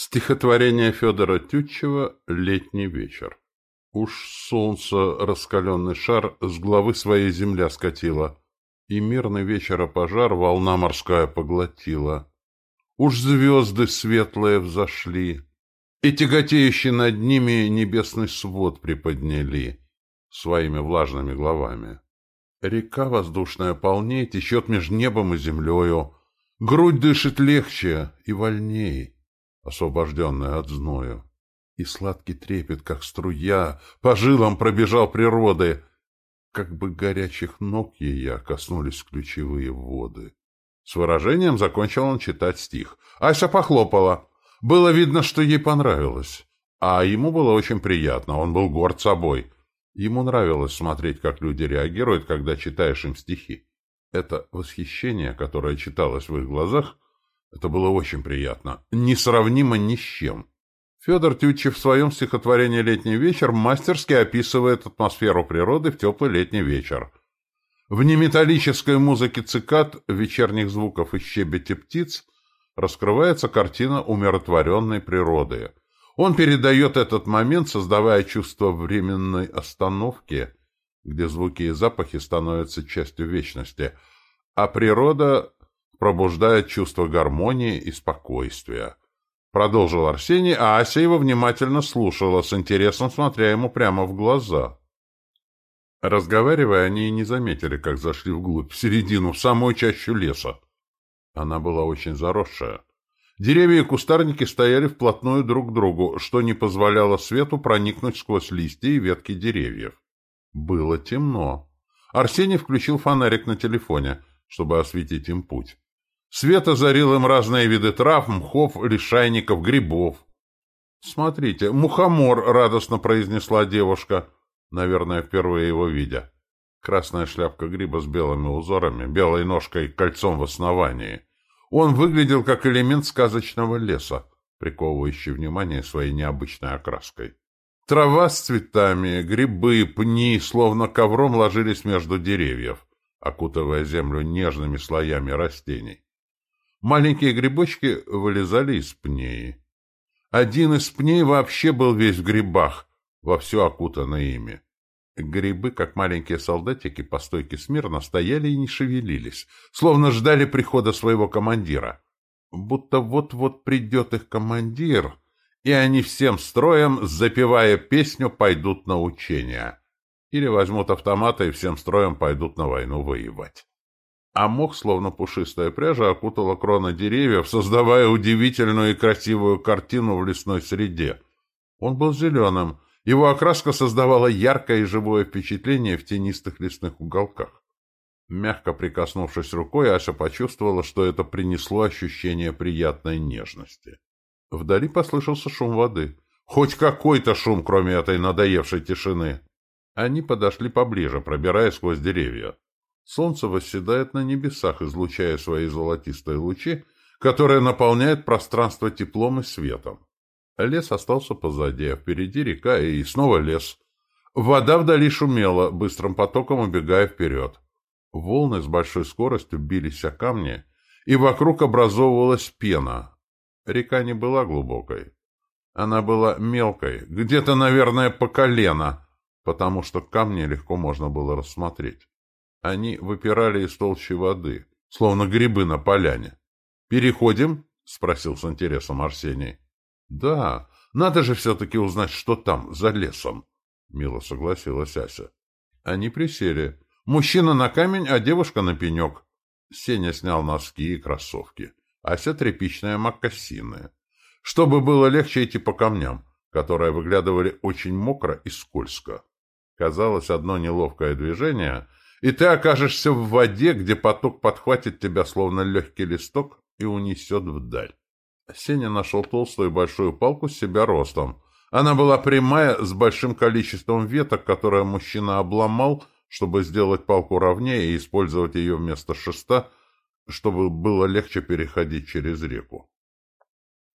Стихотворение Федора Тютчева «Летний вечер». Уж солнце, раскаленный шар, с головы своей земля скатило, и мирный вечера пожар волна морская поглотила. Уж звезды светлые взошли, и тяготеющий над ними небесный свод приподняли своими влажными главами. Река воздушная полней течет между небом и землею, грудь дышит легче и вольней освобожденная от зною. И сладкий трепет, как струя, по жилам пробежал природы, как бы горячих ног ее коснулись ключевые воды. С выражением закончил он читать стих. Ася похлопала. Было видно, что ей понравилось. А ему было очень приятно, он был горд собой. Ему нравилось смотреть, как люди реагируют, когда читаешь им стихи. Это восхищение, которое читалось в их глазах, это было очень приятно. Несравнимо ни с чем. Федор Тютчев в своем стихотворении «Летний вечер» мастерски описывает атмосферу природы в теплый летний вечер. В неметаллической музыке цикад, вечерних звуков и щебете птиц раскрывается картина умиротворенной природы. Он передает этот момент, создавая чувство временной остановки, где звуки и запахи становятся частью вечности, а природа пробуждает чувство гармонии и спокойствия. Продолжил Арсений, а Ася его внимательно слушала, с интересом смотря ему прямо в глаза. Разговаривая, они и не заметили, как зашли вглубь, в середину, в самую чащу леса. Она была очень заросшая. Деревья и кустарники стояли вплотную друг к другу, что не позволяло свету проникнуть сквозь листья и ветки деревьев. Было темно. Арсений включил фонарик на телефоне, чтобы осветить им путь. Свет озарил им разные виды трав, мхов, лишайников, грибов. «Смотрите, мухомор!» — радостно произнесла девушка, наверное, впервые его видя. Красная шляпка гриба с белыми узорами, белой ножкой и кольцом в основании. Он выглядел как элемент сказочного леса, приковывающий внимание своей необычной окраской. Трава с цветами, грибы, пни, словно ковром ложились между деревьев, окутывая землю нежными слоями растений. Маленькие грибочки вылезали из пней. Один из пней вообще был весь в грибах, вовсю окутанный ими. Грибы, как маленькие солдатики, по стойке смирно стояли и не шевелились, словно ждали прихода своего командира. Будто вот-вот придет их командир, и они всем строем, запевая песню, пойдут на учения. Или возьмут автоматы и всем строем пойдут на войну воевать а мох, словно пушистая пряжа, окутала крона деревьев, создавая удивительную и красивую картину в лесной среде. Он был зеленым, его окраска создавала яркое и живое впечатление в тенистых лесных уголках. Мягко прикоснувшись рукой, Ася почувствовала, что это принесло ощущение приятной нежности. Вдали послышался шум воды. Хоть какой-то шум, кроме этой надоевшей тишины. Они подошли поближе, пробираясь сквозь деревья. Солнце восседает на небесах, излучая свои золотистые лучи, которые наполняют пространство теплом и светом. Лес остался позади, а впереди река и снова лес. Вода вдали шумела, быстрым потоком убегая вперед. Волны с большой скоростью бились о камни, и вокруг образовывалась пена. Река не была глубокой. Она была мелкой, где-то, наверное, по колено, потому что камни легко можно было рассмотреть. Они выпирали из толщи воды, словно грибы на поляне. «Переходим?» — спросил с интересом Арсений. «Да, надо же все-таки узнать, что там, за лесом», — мило согласилась Ася. Они присели. Мужчина на камень, а девушка на пенек. Сеня снял носки и кроссовки. Ася тряпичные мокасины. Чтобы было легче идти по камням, которые выглядывали очень мокро и скользко. Казалось, одно неловкое движение — и ты окажешься в воде, где поток подхватит тебя, словно легкий листок, и унесет вдаль. Сеня нашел толстую большую палку с себя ростом. Она была прямая, с большим количеством веток, которые мужчина обломал, чтобы сделать палку ровнее и использовать ее вместо шеста, чтобы было легче переходить через реку.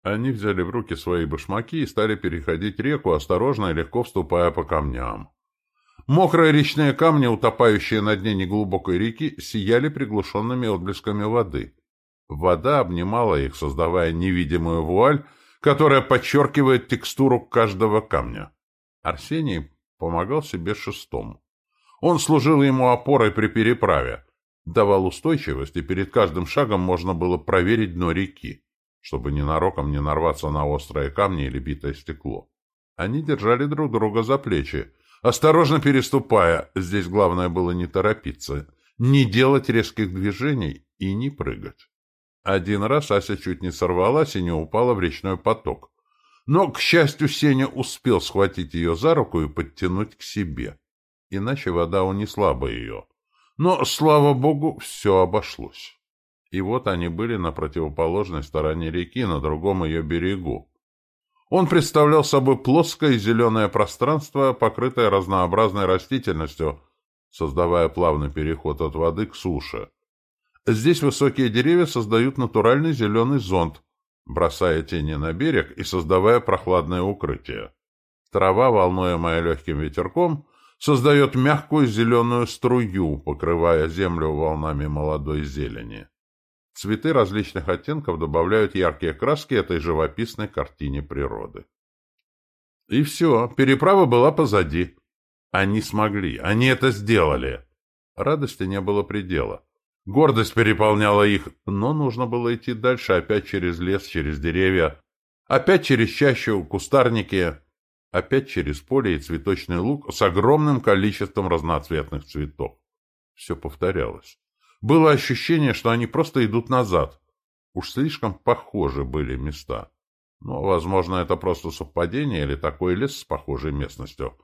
Они взяли в руки свои башмаки и стали переходить реку, осторожно и легко вступая по камням. Мокрые речные камни, утопающие на дне неглубокой реки, сияли приглушенными отблесками воды. Вода обнимала их, создавая невидимую вуаль, которая подчеркивает текстуру каждого камня. Арсений помогал себе шестом. Он служил ему опорой при переправе, давал устойчивость, и перед каждым шагом можно было проверить дно реки, чтобы ненароком не нарваться на острые камни или битое стекло. Они держали друг друга за плечи, осторожно переступая, здесь главное было не торопиться, не делать резких движений и не прыгать. Один раз Ася чуть не сорвалась и не упала в речной поток. Но, к счастью, Сеня успел схватить ее за руку и подтянуть к себе. Иначе вода унесла бы ее. Но, слава богу, все обошлось. И вот они были на противоположной стороне реки, на другом ее берегу. Он представлял собой плоское зеленое пространство, покрытое разнообразной растительностью, создавая плавный переход от воды к суше. Здесь высокие деревья создают натуральный зеленый зонт, бросая тени на берег и создавая прохладное укрытие. Трава, волнуемая легким ветерком, создает мягкую зеленую струю, покрывая землю волнами молодой зелени. Цветы различных оттенков добавляют яркие краски этой живописной картине природы. И все, переправа была позади. Они смогли, они это сделали. Радости не было предела. Гордость переполняла их, но нужно было идти дальше, опять через лес, через деревья, опять через чащу, кустарники, опять через поле и цветочный луг с огромным количеством разноцветных цветов. Все повторялось. Было ощущение, что они просто идут назад. Уж слишком похожи были места. Но, возможно, это просто совпадение или такой лес с похожей местностью.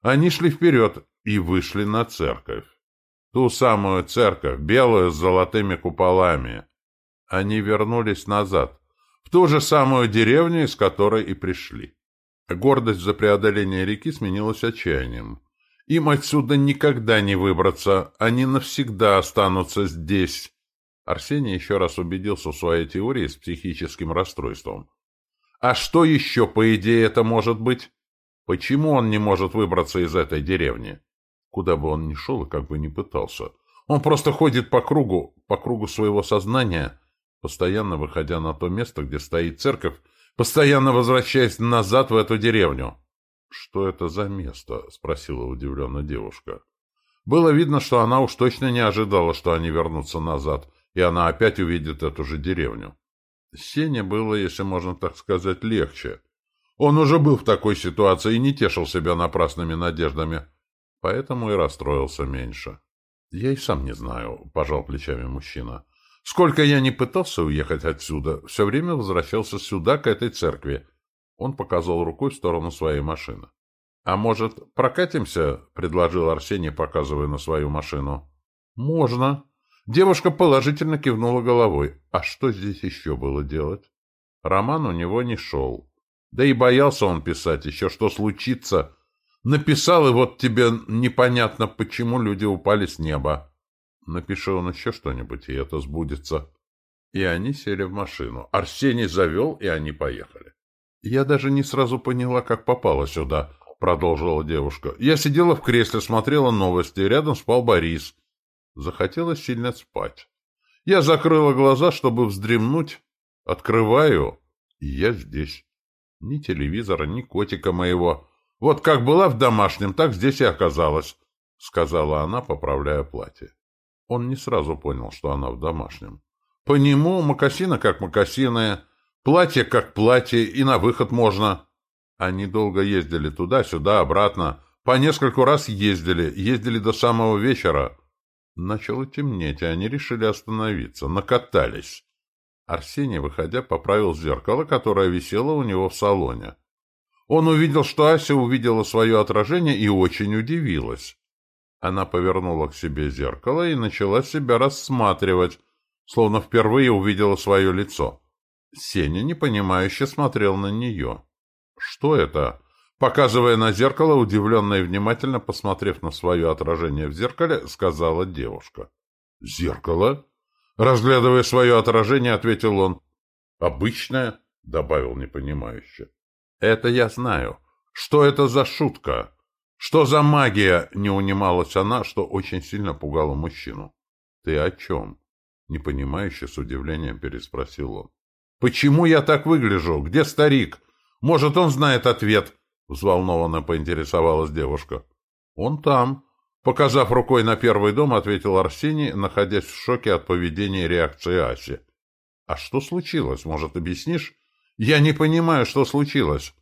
Они шли вперед и вышли на церковь. Ту самую церковь, белую с золотыми куполами. Они вернулись назад, в ту же самую деревню, из которой и пришли. Гордость за преодоление реки сменилась отчаянием. Им отсюда никогда не выбраться, они навсегда останутся здесь. Арсений еще раз убедился в своей теории с психическим расстройством. А что еще, по идее, это может быть? Почему он не может выбраться из этой деревни? Куда бы он ни шел и как бы ни пытался. Он просто ходит по кругу, по кругу своего сознания, постоянно выходя на то место, где стоит церковь, постоянно возвращаясь назад в эту деревню. «Что это за место?» — спросила удивленно девушка. Было видно, что она уж точно не ожидала, что они вернутся назад, и она опять увидит эту же деревню. Сене было, если можно так сказать, легче. Он уже был в такой ситуации и не тешил себя напрасными надеждами поэтому и расстроился меньше. «Я и сам не знаю», — пожал плечами мужчина. «Сколько я не пытался уехать отсюда, все время возвращался сюда, к этой церкви». Он показал рукой в сторону своей машины. «А может, прокатимся?» — предложил Арсений, показывая на свою машину. «Можно». Девушка положительно кивнула головой. А что здесь еще было делать? Роман у него не шел. Да и боялся он писать еще, что случится, Написал, и вот тебе непонятно, почему люди упали с неба. Напиши он еще что-нибудь, и это сбудется. И они сели в машину. Арсений завел, и они поехали. Я даже не сразу поняла, как попала сюда, продолжила девушка. Я сидела в кресле, смотрела новости, рядом спал Борис. Захотелось сильно спать. Я закрыла глаза, чтобы вздремнуть. Открываю, и я здесь. Ни телевизора, ни котика моего. Вот как была в домашнем, так здесь и оказалась, — сказала она, поправляя платье. Он не сразу понял, что она в домашнем. По нему мокасины как мокасины, платье как платье, и на выход можно. Они долго ездили туда-сюда, обратно. По нескольку раз ездили, ездили до самого вечера. Начало темнеть, и они решили остановиться, накатались. Арсений, выходя, поправил зеркало, которое висело у него в салоне. Он увидел, что Ася увидела свое отражение и очень удивилась. Она повернула к себе зеркало и начала себя рассматривать, словно впервые увидела свое лицо. Сеня непонимающе смотрел на нее. «Что это?» Показывая на зеркало, удивленно и внимательно посмотрев на свое отражение в зеркале, сказала девушка. «Зеркало?» Разглядывая свое отражение, ответил он. «Обычное?» — добавил непонимающе. «Это я знаю. Что это за шутка? Что за магия?» — не унималась она, что очень сильно пугало мужчину. «Ты о чем?» — непонимающе с удивлением переспросил он. Почему я так выгляжу? Где старик? Может, он знает ответ?» Взволнованно поинтересовалась девушка. «Он там», — показав рукой на первый дом, ответил Арсений, находясь в шоке от поведения и реакции Аси. «А что случилось? Может, объяснишь?» «Я не понимаю, что случилось!»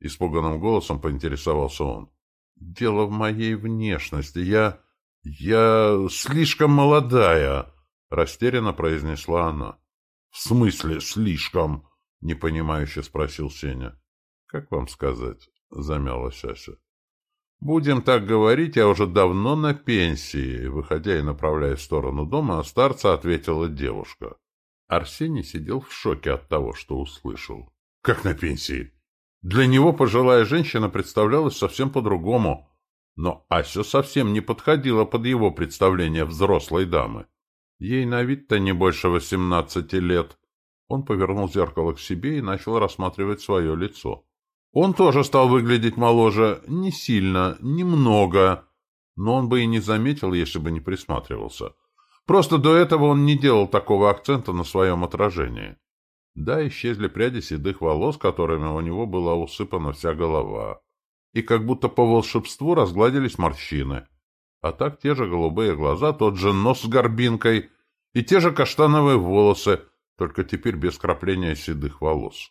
Испуганным голосом поинтересовался он. «Дело в моей внешности. Я... я слишком молодая!» Растерянно произнесла она. «В смысле слишком?» — непонимающе спросил Сеня. «Как вам сказать?» — замялась Ася. «Будем так говорить, я уже давно на пенсии», — выходя и направляясь в сторону дома, старца ответила девушка. Арсений сидел в шоке от того, что услышал. «Как на пенсии?» Для него пожилая женщина представлялась совсем по-другому, но Ася совсем не подходила под его представление взрослой дамы. Ей на вид-то не больше восемнадцати лет. Он повернул зеркало к себе и начал рассматривать свое лицо. Он тоже стал выглядеть моложе, не сильно, немного, но он бы и не заметил, если бы не присматривался. Просто до этого он не делал такого акцента на своем отражении. Да, исчезли пряди седых волос, которыми у него была усыпана вся голова. И как будто по волшебству разгладились морщины. А так те же голубые глаза, тот же нос с горбинкой и те же каштановые волосы, только теперь без крапления седых волос.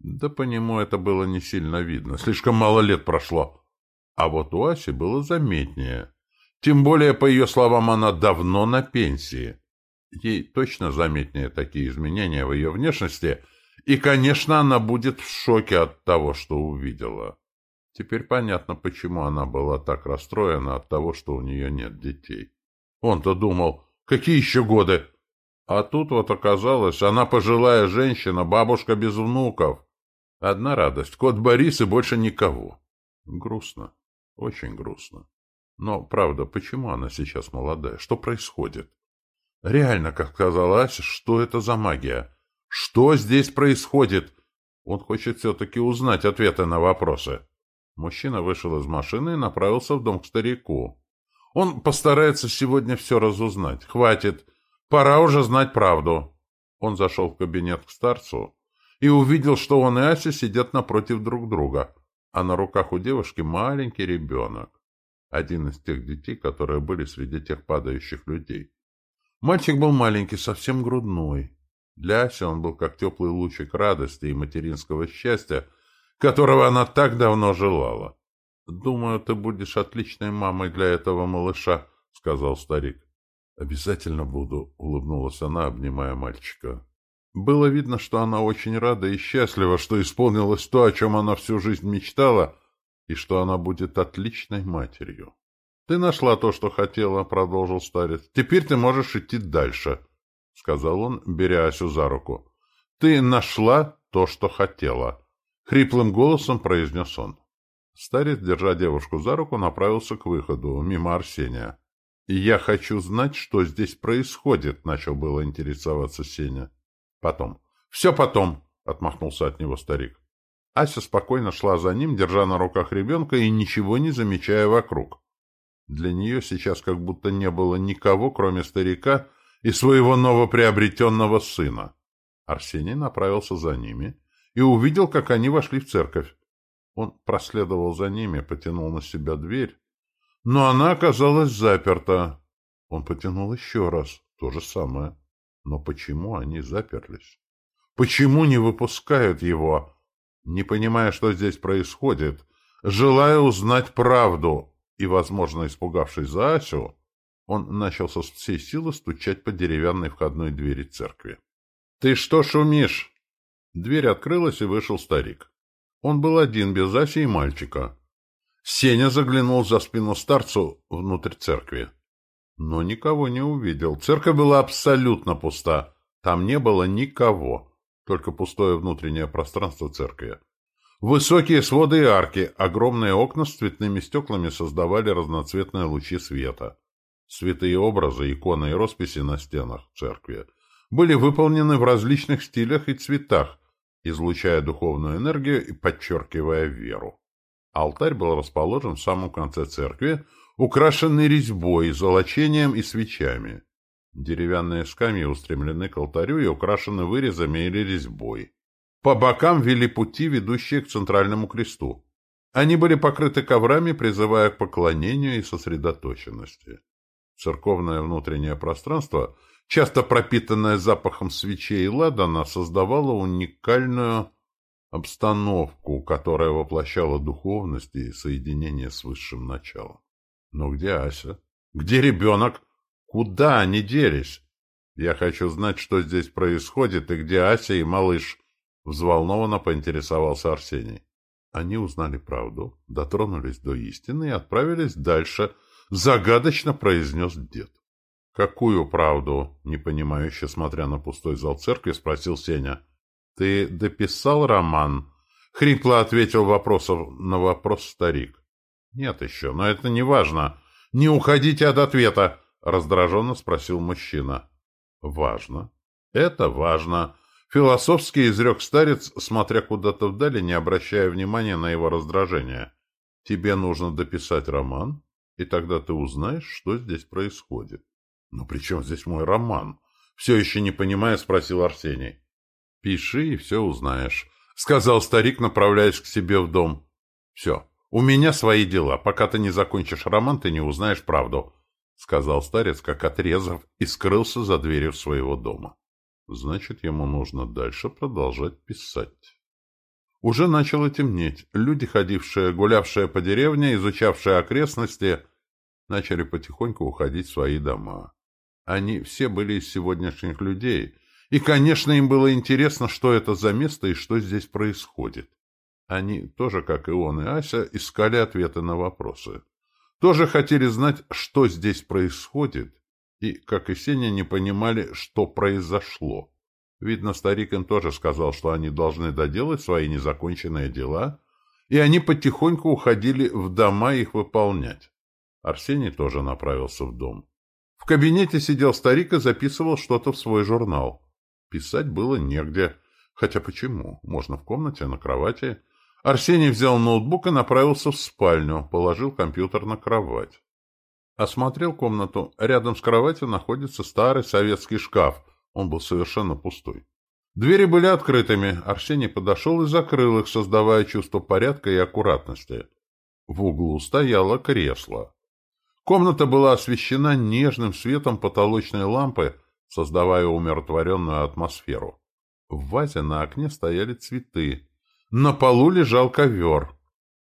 Да по нему это было не сильно видно, слишком мало лет прошло. А вот у Аси было заметнее. Тем более, по ее словам, она давно на пенсии. Ей точно заметнее такие изменения в ее внешности, и, конечно, она будет в шоке от того, что увидела. Теперь понятно, почему она была так расстроена от того, что у нее нет детей. Он-то думал, какие еще годы? А тут вот оказалось, она пожилая женщина, бабушка без внуков. Одна радость. Кот Борис и больше никого. Грустно. Очень грустно. Но, правда, почему она сейчас молодая? Что происходит? Реально, как сказала что это за магия? Что здесь происходит? Он хочет все-таки узнать ответы на вопросы. Мужчина вышел из машины и направился в дом к старику. Он постарается сегодня все разузнать. Хватит. Пора уже знать правду. Он зашел в кабинет к старцу и увидел, что он и Ася сидят напротив друг друга, а на руках у девушки маленький ребенок. Один из тех детей, которые были среди тех падающих людей. Мальчик был маленький, совсем грудной. Для Аси он был как теплый лучик радости и материнского счастья, которого она так давно желала. «Думаю, ты будешь отличной мамой для этого малыша», — сказал старик. «Обязательно буду», — улыбнулась она, обнимая мальчика. Было видно, что она очень рада и счастлива, что исполнилось то, о чем она всю жизнь мечтала, и что она будет отличной матерью. «Ты нашла то, что хотела», — продолжил старец. «Теперь ты можешь идти дальше», — сказал он, беря Асю за руку. «Ты нашла то, что хотела», — хриплым голосом произнес он. Старец, держа девушку за руку, направился к выходу, мимо Арсения. «Я хочу знать, что здесь происходит», — начал было интересоваться Сеня. Потом. Все потом, отмахнулся от него старик. Ася спокойно шла за ним, держа на руках ребенка и ничего не замечая вокруг. Для нее сейчас как будто не было никого, кроме старика и своего новоприобретенного сына. Арсений направился за ними и увидел, как они вошли в церковь. Он проследовал за ними, потянул на себя дверь, но она оказалась заперта. Он потянул еще раз, то же самое. Но почему они заперлись? Почему не выпускают его? Не понимая, что здесь происходит, желая узнать правду и, возможно, испугавшись за Асю, он начал со всей силы стучать по деревянной входной двери церкви. «Ты что шумишь?» Дверь открылась, и вышел старик. Он был один, без Аси и мальчика. Сеня заглянул за спину старцу внутрь церкви но никого не увидел. Церковь была абсолютно пуста. Там не было никого, только пустое внутреннее пространство церкви. Высокие своды и арки, огромные окна с цветными стеклами создавали разноцветные лучи света. Святые образы, иконы и росписи на стенах церкви были выполнены в различных стилях и цветах, излучая духовную энергию и подчеркивая веру. Алтарь был расположен в самом конце церкви, украшенный резьбой, золочением и свечами. Деревянные скамьи устремлены к алтарю и украшены вырезами или резьбой. По бокам вели пути, ведущие к центральному кресту. Они были покрыты коврами, призывая к поклонению и сосредоточенности. Церковное внутреннее пространство, часто пропитанное запахом свечей и ладана, создавало уникальную обстановку, которая воплощала духовность и соединение с высшим началом. Но где Ася? Где ребенок? Куда они делись? Я хочу знать, что здесь происходит, и где Ася и малыш. Взволнованно поинтересовался Арсений. Они узнали правду, дотронулись до истины и отправились дальше, загадочно произнес дед. «Какую правду?» — непонимающе смотря на пустой зал церкви, спросил Сеня. «Ты дописал роман?» — хрипло ответил вопросов на вопрос старик. «Нет еще, но это не важно. Не уходите от ответа!» — раздраженно спросил мужчина. «Важно. Это важно. Философски изрек старец, смотря куда-то вдали, не обращая внимания на его раздражение. «Тебе нужно дописать роман, и тогда ты узнаешь, что здесь происходит». «Ну при чем здесь мой роман?» Все еще не понимая, спросил Арсений. «Пиши, и все узнаешь», — сказал старик, направляясь к себе в дом. «Все, у меня свои дела. Пока ты не закончишь роман, ты не узнаешь правду», — сказал старец, как отрезав, и скрылся за дверью своего дома. Значит, ему нужно дальше продолжать писать. Уже начало темнеть. Люди, ходившие, гулявшие по деревне, изучавшие окрестности, начали потихоньку уходить в свои дома. Они все были из сегодняшних людей, и, конечно, им было интересно, что это за место и что здесь происходит. Они, тоже как и он и Ася, искали ответы на вопросы. Тоже хотели знать, что здесь происходит и, как и Сеня, не понимали, что произошло. Видно, старик им тоже сказал, что они должны доделать свои незаконченные дела, и они потихоньку уходили в дома их выполнять. Арсений тоже направился в дом. В кабинете сидел старик и записывал что-то в свой журнал. Писать было негде. Хотя почему? Можно в комнате, на кровати. Арсений взял ноутбук и направился в спальню, положил компьютер на кровать. Осмотрел комнату. Рядом с кроватью находится старый советский шкаф. Он был совершенно пустой. Двери были открытыми. Арсений подошел и закрыл их, создавая чувство порядка и аккуратности. В углу стояло кресло. Комната была освещена нежным светом потолочной лампы, создавая умиротворенную атмосферу. В вазе на окне стояли цветы. На полу лежал ковер.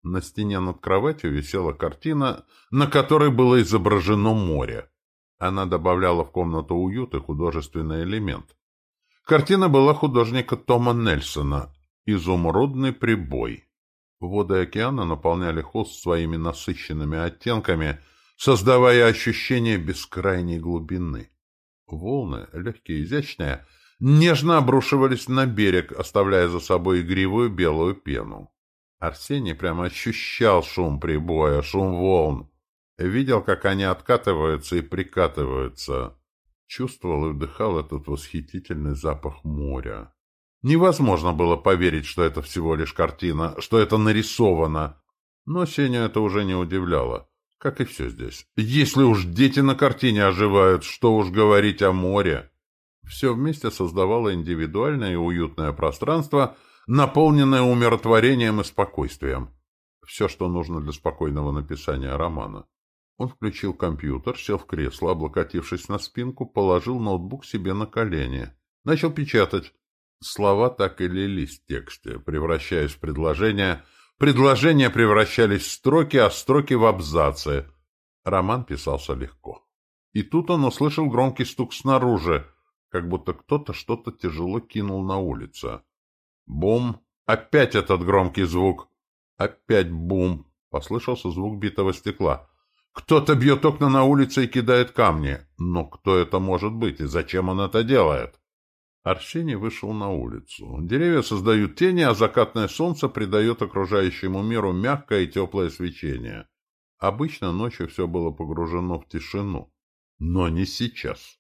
На стене над кроватью висела картина, на которой было изображено море. Она добавляла в комнату уют и художественный элемент. Картина была художника Тома Нельсона «Изумрудный прибой». Воды океана наполняли холст своими насыщенными оттенками, создавая ощущение бескрайней глубины. Волны, легкие и изящные, нежно обрушивались на берег, оставляя за собой игривую белую пену. Арсений прямо ощущал шум прибоя, шум волн. Видел, как они откатываются и прикатываются. Чувствовал и вдыхал этот восхитительный запах моря. Невозможно было поверить, что это всего лишь картина, что это нарисовано. Но Сеню это уже не удивляло, как и все здесь. Если уж дети на картине оживают, что уж говорить о море. Все вместе создавало индивидуальное и уютное пространство — наполненное умиротворением и спокойствием. Все, что нужно для спокойного написания романа. Он включил компьютер, сел в кресло, облокотившись на спинку, положил ноутбук себе на колени. Начал печатать. Слова так и лились в тексте, превращаясь в предложения. Предложения превращались в строки, а строки в абзацы. Роман писался легко. И тут он услышал громкий стук снаружи, как будто кто-то что-то тяжело кинул на улицу. Бум! Опять этот громкий звук! Опять бум! Послышался звук битого стекла. Кто-то бьет окна на улице и кидает камни. Но кто это может быть и зачем он это делает? Арсений вышел на улицу. Деревья создают тени, а закатное солнце придает окружающему миру мягкое и теплое свечение. Обычно ночью все было погружено в тишину. Но не сейчас.